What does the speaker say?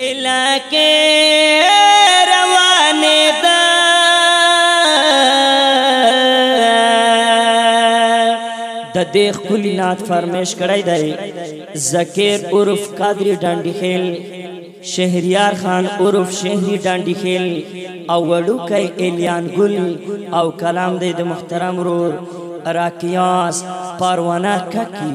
علاقه روانه ده د دې خپل نات فرمایش کړای دی زکیر عرف قادری ډانډی خیل شهریار خان عرف شهری ډانډی خیل او وړوکای الیان ګل او کلام دی د محترم رور راکیاس پروانه ککی